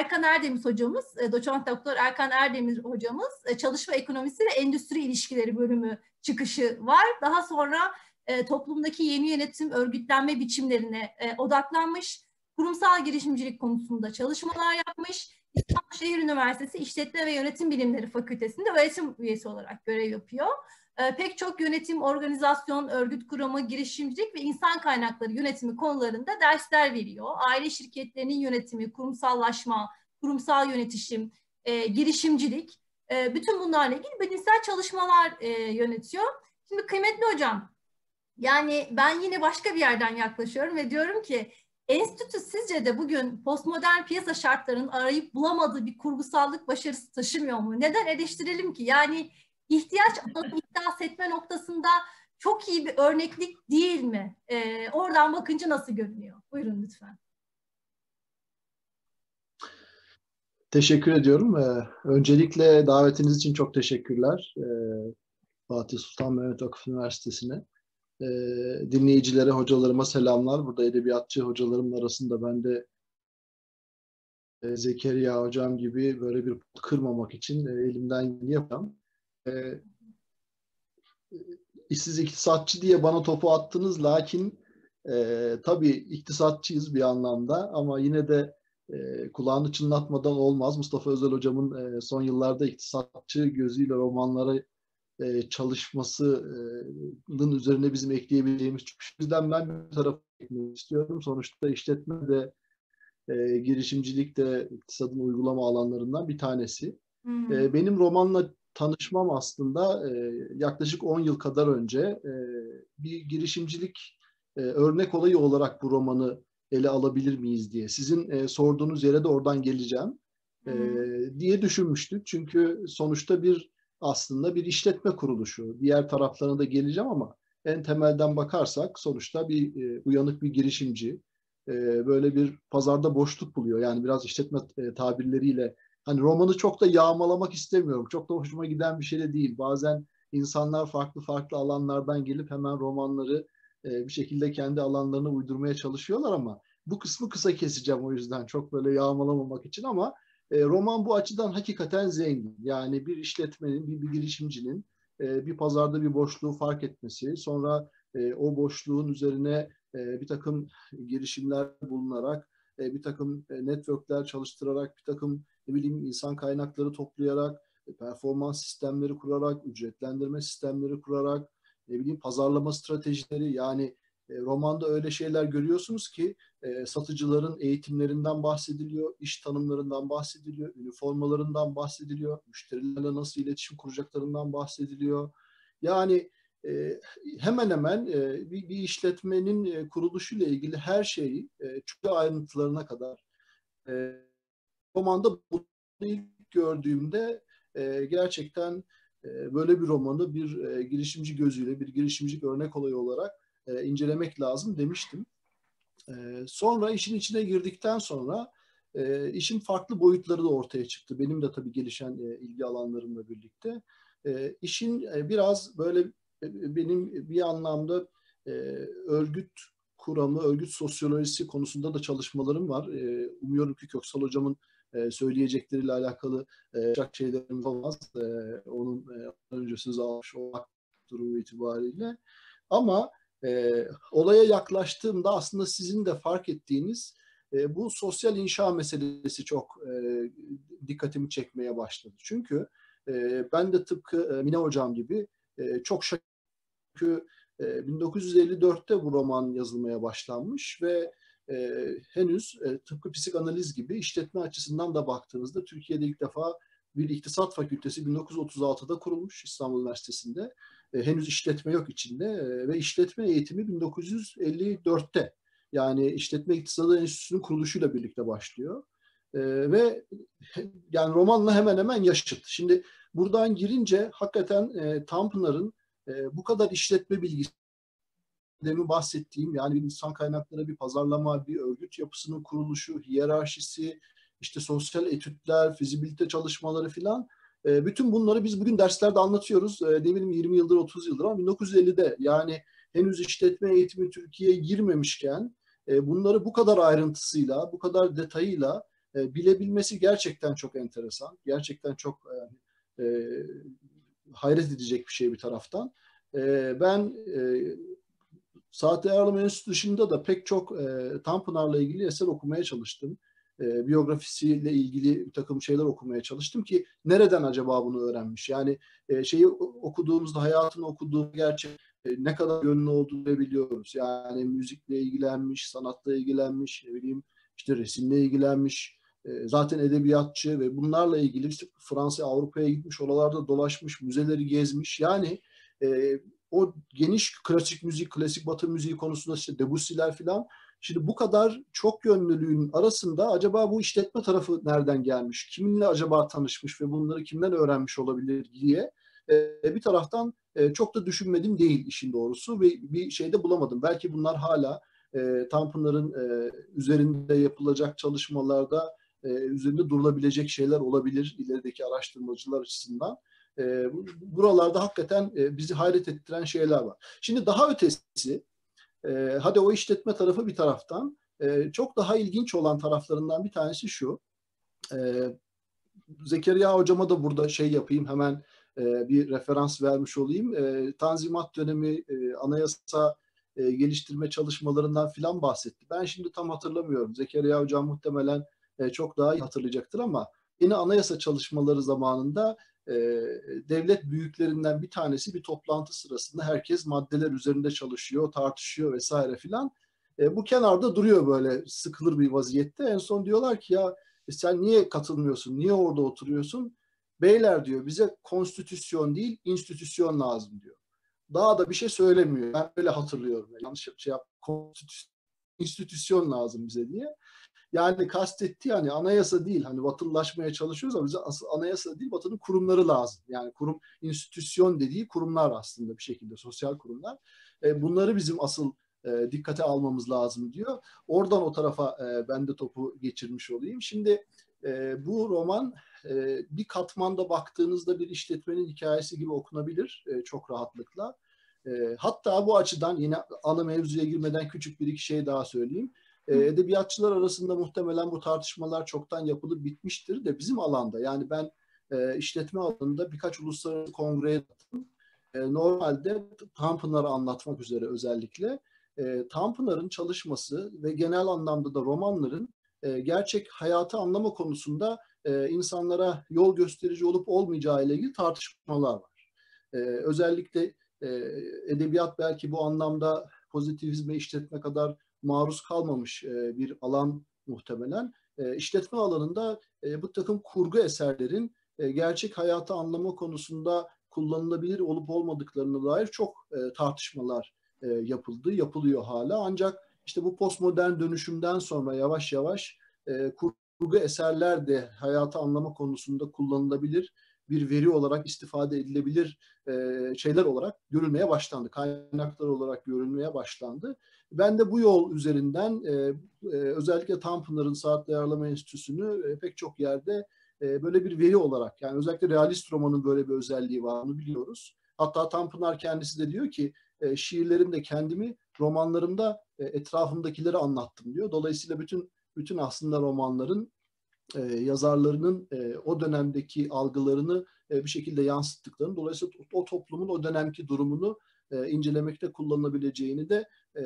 Erkan Erdemir hocamız, e, doçent doktor Erkan Erdemir hocamız e, çalışma ekonomisi ve endüstri ilişkileri bölümü çıkışı var. Daha sonra e, toplumdaki yeni yönetim örgütlenme biçimlerine odaklanmış, kurumsal girişimcilik konusunda çalışmalar yapmış. İstanbul Şehir Üniversitesi İşletme ve Yönetim Bilimleri Fakültesi'nde öğretim üyesi olarak görev yapıyor. Pek çok yönetim, organizasyon, örgüt kuramı, girişimcilik ve insan kaynakları yönetimi konularında dersler veriyor. Aile şirketlerinin yönetimi, kurumsallaşma, kurumsal yönetişim, girişimcilik, bütün bunlarla ilgili bilimsel çalışmalar yönetiyor. Şimdi kıymetli hocam, yani ben yine başka bir yerden yaklaşıyorum ve diyorum ki enstitü sizce de bugün postmodern piyasa şartlarının arayıp bulamadığı bir kurgusallık başarısı taşımıyor mu? Neden eleştirelim ki? Yani ihtiyaç alanı iddias etme noktasında çok iyi bir örneklik değil mi? Ee, oradan bakınca nasıl görünüyor? Buyurun lütfen. Teşekkür ediyorum. Ee, öncelikle davetiniz için çok teşekkürler. Ee, Fatih Sultan Mehmet Vakıf Üniversitesi'ne. Ee, dinleyicilere, hocalarıma selamlar. Burada edebiyatçı hocalarım arasında ben de e, Zekeriya hocam gibi böyle bir kırmamak için e, elimden yapacağım. E, siz iktisatçı diye bana topu attınız lakin e, tabii iktisatçıyız bir anlamda ama yine de e, kulağını çınlatmadan olmaz. Mustafa Özel hocamın e, son yıllarda iktisatçı gözüyle romanları e, çalışmasının üzerine bizim ekleyebileceğimiz çok bizden ben bir taraf eklemek istiyorum. Sonuçta işletme de e, girişimcilik de iktisadın uygulama alanlarından bir tanesi. Hmm. E, benim romanla tanışmam aslında e, yaklaşık 10 yıl kadar önce e, bir girişimcilik e, örnek olayı olarak bu romanı ele alabilir miyiz diye. Sizin e, sorduğunuz yere de oradan geleceğim e, diye düşünmüştük. Çünkü sonuçta bir aslında bir işletme kuruluşu. Diğer taraflarına da geleceğim ama en temelden bakarsak sonuçta bir e, uyanık bir girişimci e, böyle bir pazarda boşluk buluyor. Yani biraz işletme e, tabirleriyle hani romanı çok da yağmalamak istemiyorum. Çok da hoşuma giden bir şey de değil. Bazen insanlar farklı farklı alanlardan gelip hemen romanları e, bir şekilde kendi alanlarına uydurmaya çalışıyorlar ama bu kısmı kısa keseceğim o yüzden çok böyle yağmalamamak için ama e, roman bu açıdan hakikaten zengin. Yani bir işletmenin, bir, bir girişimcinin e, bir pazarda bir boşluğu fark etmesi, sonra e, o boşluğun üzerine e, bir takım girişimler bulunarak, e, bir takım e, networkler çalıştırarak, bir takım ne bileyim insan kaynakları toplayarak, e, performans sistemleri kurarak, ücretlendirme sistemleri kurarak, ne bileyim pazarlama stratejileri yani e, romanda öyle şeyler görüyorsunuz ki e, satıcıların eğitimlerinden bahsediliyor, iş tanımlarından bahsediliyor, üniformalarından bahsediliyor, müşterilerle nasıl iletişim kuracaklarından bahsediliyor. Yani hemen hemen bir, işletmenin e, kuruluşuyla ilgili her şeyi çok ayrıntılarına kadar romanda bunu ilk gördüğümde e, gerçekten e, böyle bir romanı bir e, girişimci gözüyle, bir girişimci örnek olayı olarak e, incelemek lazım demiştim. E, sonra işin içine girdikten sonra e, işin farklı boyutları da ortaya çıktı. Benim de tabii gelişen e, ilgi alanlarımla birlikte. E, işin e, biraz böyle e, benim bir anlamda e, örgüt kuramı, örgüt sosyolojisi konusunda da çalışmalarım var. E, umuyorum ki Köksal Hocam'ın e, söyleyecekleriyle alakalı e, şeylerimiz olmaz. E, onun e, önce söz almış olmak durumu itibariyle. Ama e, olaya yaklaştığımda aslında sizin de fark ettiğiniz e, bu sosyal inşa meselesi çok e, dikkatimi çekmeye başladı. Çünkü e, ben de tıpkı e, Mine Hocam gibi e, çok. Çünkü e, 1954'te bu roman yazılmaya başlanmış ve e, henüz e, tıpkı psikanaliz gibi işletme açısından da baktığınızda Türkiye'de ilk defa bir iktisat fakültesi 1936'da kurulmuş İstanbul Üniversitesi'nde e, henüz işletme yok içinde e, ve işletme eğitimi 1954'te yani işletme iktisadı enstitüsünün kuruluşuyla birlikte başlıyor. E, ve yani romanla hemen hemen yaşıt. Şimdi buradan girince hakikaten e, Tanpınar'ın e, bu kadar işletme bilgisi demin bahsettiğim yani bir insan kaynakları, bir pazarlama, bir örgüt yapısının kuruluşu, hiyerarşisi, işte sosyal etütler, fizibilite çalışmaları filan e, bütün bunları biz bugün derslerde anlatıyoruz. E, ne bileyim 20 yıldır 30 yıldır ama 1950'de yani henüz işletme eğitimi Türkiye'ye girmemişken e, bunları bu kadar ayrıntısıyla, bu kadar detayıyla e, bilebilmesi gerçekten çok enteresan. Gerçekten çok e, e, hayret edecek bir şey bir taraftan. E, ben e, Saat Ayarlama Enstitüsü dışında da pek çok e, Tanpınar'la ilgili eser okumaya çalıştım. E, biyografisiyle ilgili bir takım şeyler okumaya çalıştım ki nereden acaba bunu öğrenmiş? Yani e, şeyi okuduğumuzda, hayatını okuduğu gerçek e, ne kadar yönlü olduğunu biliyoruz. Yani müzikle ilgilenmiş, sanatla ilgilenmiş, ne bileyim işte resimle ilgilenmiş, e, zaten edebiyatçı ve bunlarla ilgili işte Fransa, Avrupa'ya gitmiş, oralarda dolaşmış, müzeleri gezmiş. Yani e, o geniş klasik müzik, klasik batı müziği konusunda işte Debussy'ler falan. Şimdi bu kadar çok yönlülüğün arasında acaba bu işletme tarafı nereden gelmiş? Kiminle acaba tanışmış ve bunları kimden öğrenmiş olabilir diye e, bir taraftan e, çok da düşünmedim değil işin doğrusu ve bir şey de bulamadım. Belki bunlar hala e, Tanpınar'ın e, üzerinde yapılacak çalışmalarda e, üzerinde durulabilecek şeyler olabilir ilerideki araştırmacılar açısından. E, buralarda hakikaten e, bizi hayret ettiren şeyler var. Şimdi daha ötesi, e, hadi o işletme tarafı bir taraftan, e, çok daha ilginç olan taraflarından bir tanesi şu. E, Zekeriya hocama da burada şey yapayım hemen e, bir referans vermiş olayım. E, Tanzimat dönemi e, anayasa e, geliştirme çalışmalarından filan bahsetti. Ben şimdi tam hatırlamıyorum. Zekeriya hocam muhtemelen e, çok daha iyi hatırlayacaktır ama yine anayasa çalışmaları zamanında e, devlet büyüklerinden bir tanesi bir toplantı sırasında herkes maddeler üzerinde çalışıyor, tartışıyor vesaire filan. E, bu kenarda duruyor böyle sıkılır bir vaziyette. En son diyorlar ki ya e, sen niye katılmıyorsun, niye orada oturuyorsun? Beyler diyor bize konstitüsyon değil, institüsyon lazım diyor. Daha da bir şey söylemiyor. Ben öyle hatırlıyorum. Yanlış şey yap, konstitüsyon, institüsyon lazım bize diye. Yani kastetti yani anayasa değil hani batılılaşmaya çalışıyoruz ama bize asıl anayasa değil batının kurumları lazım. Yani kurum institüsyon dediği kurumlar aslında bir şekilde sosyal kurumlar. E, bunları bizim asıl e, dikkate almamız lazım diyor. Oradan o tarafa e, ben de topu geçirmiş olayım. Şimdi e, bu roman e, bir katmanda baktığınızda bir işletmenin hikayesi gibi okunabilir e, çok rahatlıkla. E, hatta bu açıdan yine ana mevzuya girmeden küçük bir iki şey daha söyleyeyim. Edebiyatçılar arasında muhtemelen bu tartışmalar çoktan yapılıp bitmiştir de bizim alanda. Yani ben işletme alanında birkaç uluslararası kongreye normalde Tanpınar'ı anlatmak üzere özellikle e, Tanpınar'ın çalışması ve genel anlamda da romanların gerçek hayatı anlama konusunda insanlara yol gösterici olup olmayacağı ile ilgili tartışmalar var. Özellikle edebiyat belki bu anlamda pozitivizme işletme kadar maruz kalmamış e, bir alan muhtemelen. E, işletme alanında e, bu takım kurgu eserlerin e, gerçek hayatı anlama konusunda kullanılabilir olup olmadıklarına dair çok tartışmalar yapıldı, yapılıyor hala. Ancak işte bu postmodern dönüşümden sonra yavaş yavaş kurgu eserler de hayatı anlama konusunda kullanılabilir bir veri olarak istifade edilebilir e, şeyler olarak görülmeye başlandı. Kaynaklar olarak görülmeye başlandı. Ben de bu yol üzerinden e, e, özellikle Tanpınar'ın Saat Değerleme Enstitüsü'nü e, pek çok yerde e, böyle bir veri olarak yani özellikle realist romanın böyle bir özelliği var onu biliyoruz. Hatta Tanpınar kendisi de diyor ki e, şiirlerimde kendimi romanlarımda e, etrafımdakileri anlattım diyor. Dolayısıyla bütün bütün aslında romanların e, yazarlarının e, o dönemdeki algılarını e, bir şekilde yansıttıklarını, dolayısıyla o toplumun o dönemki durumunu e, incelemekte kullanılabileceğini de e,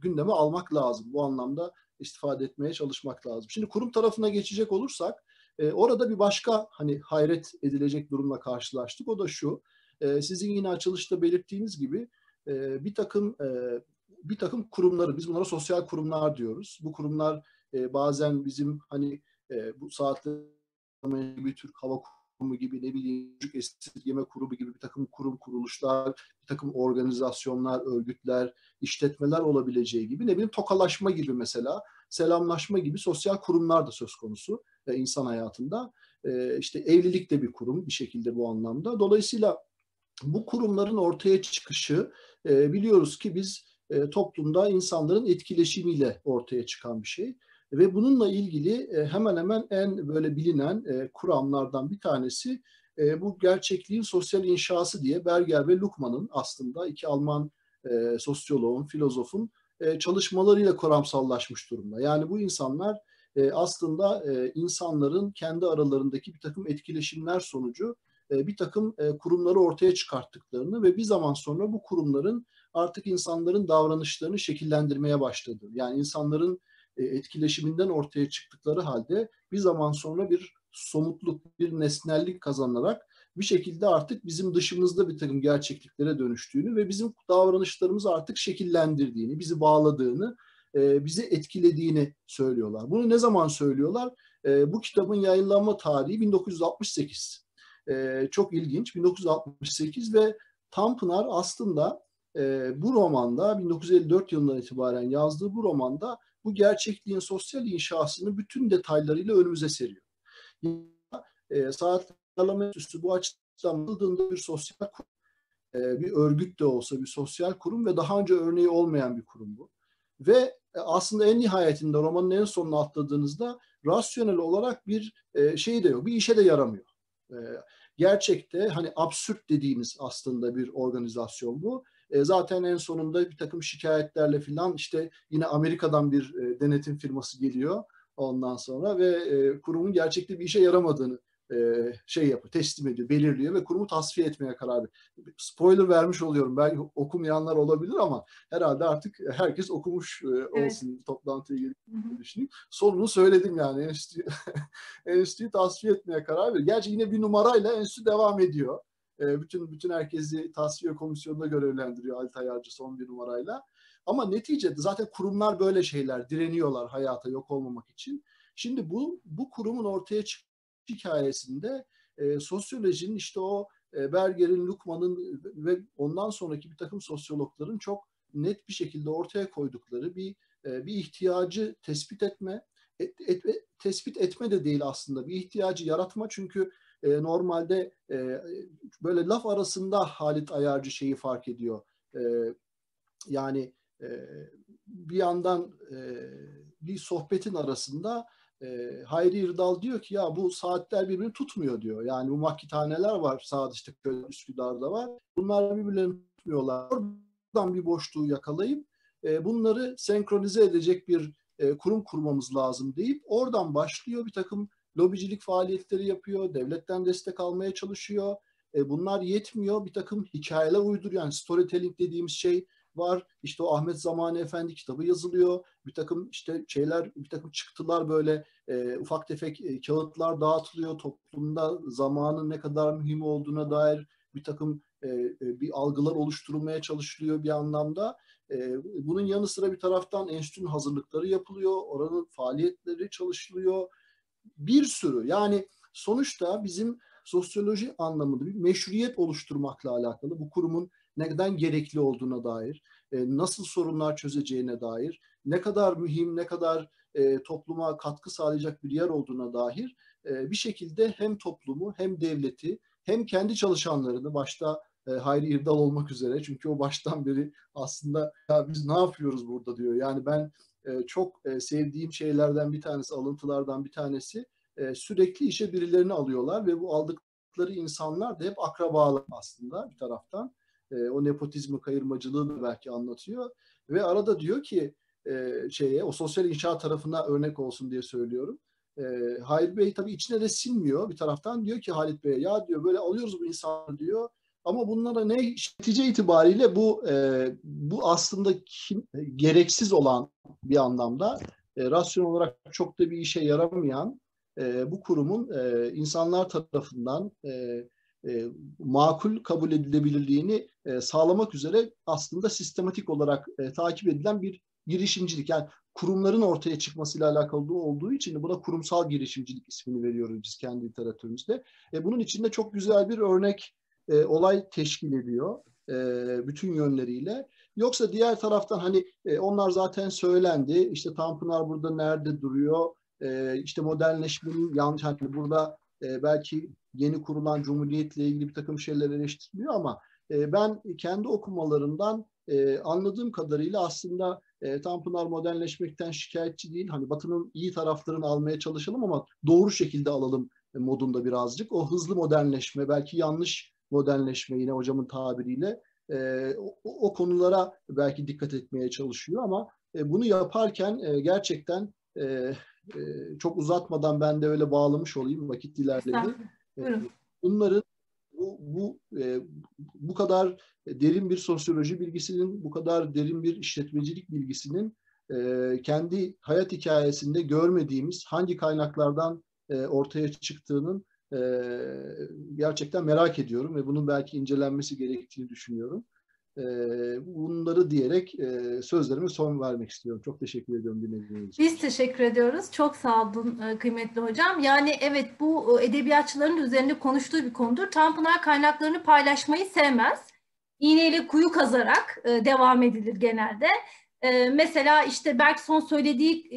gündeme almak lazım. Bu anlamda istifade etmeye çalışmak lazım. Şimdi kurum tarafına geçecek olursak, e, orada bir başka hani hayret edilecek durumla karşılaştık. O da şu, e, sizin yine açılışta belirttiğiniz gibi e, bir takım e, bir takım kurumları, biz bunlara sosyal kurumlar diyoruz. Bu kurumlar e, bazen bizim hani e, bu saatte bir Türk Hava Kurumu gibi ne bileyim çocuk esirgeme kurumu gibi bir takım kurum kuruluşlar, bir takım organizasyonlar, örgütler, işletmeler olabileceği gibi ne bileyim tokalaşma gibi mesela selamlaşma gibi sosyal kurumlar da söz konusu e, insan hayatında. E, işte evlilik de bir kurum bir şekilde bu anlamda. Dolayısıyla bu kurumların ortaya çıkışı e, biliyoruz ki biz e, toplumda insanların etkileşimiyle ortaya çıkan bir şey. Ve bununla ilgili e, hemen hemen en böyle bilinen e, kuramlardan bir tanesi e, bu gerçekliğin sosyal inşası diye Berger ve Luhmann'ın aslında iki Alman sosyoloğun, filozofun çalışmalarıyla kuramsallaşmış durumda. Yani bu insanlar aslında insanların kendi aralarındaki bir takım etkileşimler sonucu bir takım kurumları ortaya çıkarttıklarını ve bir zaman sonra bu kurumların artık insanların davranışlarını şekillendirmeye başladı. Yani insanların etkileşiminden ortaya çıktıkları halde bir zaman sonra bir somutluk, bir nesnellik kazanarak bir şekilde artık bizim dışımızda bir takım gerçekliklere dönüştüğünü ve bizim davranışlarımızı artık şekillendirdiğini, bizi bağladığını, e, bizi etkilediğini söylüyorlar. Bunu ne zaman söylüyorlar? E, bu kitabın yayınlanma tarihi 1968. E, çok ilginç. 1968 ve Tanpınar aslında e, bu romanda 1954 yılından itibaren yazdığı bu romanda bu gerçekliğin sosyal inşasını bütün detaylarıyla önümüze seriyor. E, saat Enstitüsü bu açıdan bakıldığında bir sosyal kurum, e, bir örgüt de olsa bir sosyal kurum ve daha önce örneği olmayan bir kurum bu. Ve e, aslında en nihayetinde romanın en sonuna atladığınızda rasyonel olarak bir e, şey de yok, bir işe de yaramıyor. E, gerçekte hani absürt dediğimiz aslında bir organizasyon bu. E, zaten en sonunda bir takım şikayetlerle filan işte yine Amerika'dan bir e, denetim firması geliyor ondan sonra ve e, kurumun gerçekte bir işe yaramadığını e, şey yapıyor, teslim ediyor, belirliyor ve kurumu tasfiye etmeye karar veriyor. Spoiler vermiş oluyorum. Belki okumayanlar olabilir ama herhalde artık herkes okumuş e, olsun evet. toplantıya gelip düşüneyim. Sonunu söyledim yani. Enstitü, enstitüyü tasfiye etmeye karar veriyor. Gerçi yine bir numarayla enstitü devam ediyor. E, bütün bütün herkesi tasfiye komisyonunda görevlendiriyor Halit Ayarcı son bir numarayla. Ama neticede zaten kurumlar böyle şeyler direniyorlar hayata yok olmamak için. Şimdi bu bu kurumun ortaya çık hikayesinde e, sosyolojinin işte o e, Berger'in, Lukman'ın ve ondan sonraki bir takım sosyologların çok net bir şekilde ortaya koydukları bir e, bir ihtiyacı tespit etme, et, et, tespit etme de değil aslında bir ihtiyacı yaratma çünkü e, normalde e, böyle laf arasında Halit Ayarcı şeyi fark ediyor. E, yani e, bir yandan e, bir sohbetin arasında e, Hayri İrdal diyor ki ya bu saatler birbirini tutmuyor diyor. Yani bu makitaneler var sağ işte Üsküdar'da var. Bunlar birbirlerini tutmuyorlar. Oradan bir boşluğu yakalayıp e, bunları senkronize edecek bir e, kurum kurmamız lazım deyip oradan başlıyor bir takım lobicilik faaliyetleri yapıyor. Devletten destek almaya çalışıyor. E, bunlar yetmiyor. Bir takım hikayeler uyduruyor. Yani storytelling dediğimiz şey var. İşte o Ahmet Zamani Efendi kitabı yazılıyor. Bir takım işte şeyler, bir takım çıktılar böyle e, ufak tefek e, kağıtlar dağıtılıyor. Toplumda zamanın ne kadar mühim olduğuna dair bir takım e, e, bir algılar oluşturulmaya çalışılıyor bir anlamda. E, bunun yanı sıra bir taraftan enstitünün hazırlıkları yapılıyor. Oranın faaliyetleri çalışılıyor. Bir sürü yani sonuçta bizim sosyoloji anlamında bir meşruiyet oluşturmakla alakalı bu kurumun neden gerekli olduğuna dair, e, nasıl sorunlar çözeceğine dair, ne kadar mühim, ne kadar e, topluma katkı sağlayacak bir yer olduğuna dair e, bir şekilde hem toplumu hem devleti hem kendi çalışanlarını başta Hayri İrdal olmak üzere çünkü o baştan beri aslında ya biz ne yapıyoruz burada diyor. Yani ben e, çok e, sevdiğim şeylerden bir tanesi, alıntılardan bir tanesi e, sürekli işe birilerini alıyorlar ve bu aldıkları insanlar da hep akrabalar aslında bir taraftan. O nepotizmi, kayırmacılığı da belki anlatıyor. Ve arada diyor ki şeye, o sosyal inşaat tarafına örnek olsun diye söylüyorum. E, Halit Bey tabii içine de sinmiyor bir taraftan. Diyor ki Halit Bey ya diyor böyle alıyoruz bu insanları diyor. Ama bunlara ne netice itibariyle bu e, bu aslında kim, gereksiz olan bir anlamda e, rasyon olarak çok da bir işe yaramayan e, bu kurumun e, insanlar tarafından e, e, makul kabul edilebilirliğini e, sağlamak üzere aslında sistematik olarak e, takip edilen bir girişimcilik. Yani kurumların ortaya çıkmasıyla alakalı olduğu için buna kurumsal girişimcilik ismini veriyoruz biz kendi literatürümüzde. E, bunun içinde çok güzel bir örnek e, olay teşkil ediyor e, bütün yönleriyle. Yoksa diğer taraftan hani e, onlar zaten söylendi. İşte Tanpınar burada nerede duruyor? E, işte modernleşmenin yanlış hani burada e, belki yeni kurulan cumhuriyetle ilgili bir takım şeyler eleştiriliyor ama e, ben kendi okumalarından e, anladığım kadarıyla aslında e, Tanpınar modernleşmekten şikayetçi değil. Hani Batı'nın iyi taraflarını almaya çalışalım ama doğru şekilde alalım e, modunda birazcık. O hızlı modernleşme, belki yanlış modernleşme yine hocamın tabiriyle e, o, o konulara belki dikkat etmeye çalışıyor ama e, bunu yaparken e, gerçekten e, çok uzatmadan ben de öyle bağlamış olayım. Vakit ilerledi. Bunların bu, bu, bu kadar derin bir sosyoloji bilgisinin, bu kadar derin bir işletmecilik bilgisinin kendi hayat hikayesinde görmediğimiz hangi kaynaklardan ortaya çıktığının gerçekten merak ediyorum ve bunun belki incelenmesi gerektiğini düşünüyorum. Bunları diyerek sözlerime son vermek istiyorum. Çok teşekkür ediyorum dinlediğiniz için. Biz teşekkür ediyoruz. Çok sağ olun kıymetli hocam. Yani evet bu edebiyatçıların üzerinde konuştuğu bir konudur. Tanpınar kaynaklarını paylaşmayı sevmez. İğneyle kuyu kazarak devam edilir genelde. Mesela işte Bergson söylediği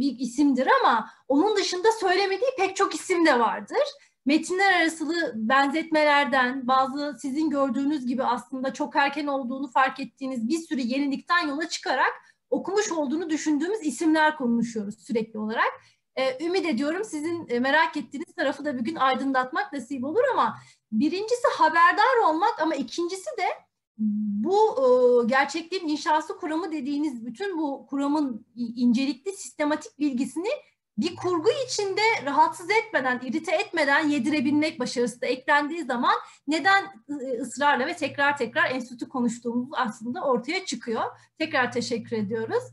bir isimdir ama onun dışında söylemediği pek çok isim de vardır metinler arasılı benzetmelerden, bazı sizin gördüğünüz gibi aslında çok erken olduğunu fark ettiğiniz bir sürü yenilikten yola çıkarak okumuş olduğunu düşündüğümüz isimler konuşuyoruz sürekli olarak. Ee, ümit ediyorum sizin e, merak ettiğiniz tarafı da bir gün aydınlatmak nasip olur ama birincisi haberdar olmak ama ikincisi de bu e, gerçekliğin inşası kuramı dediğiniz bütün bu kuramın incelikli sistematik bilgisini bir kurgu içinde rahatsız etmeden, irite etmeden yedirebilmek başarısı da eklendiği zaman neden ısrarla ve tekrar tekrar enstitü konuştuğumuz aslında ortaya çıkıyor. Tekrar teşekkür ediyoruz.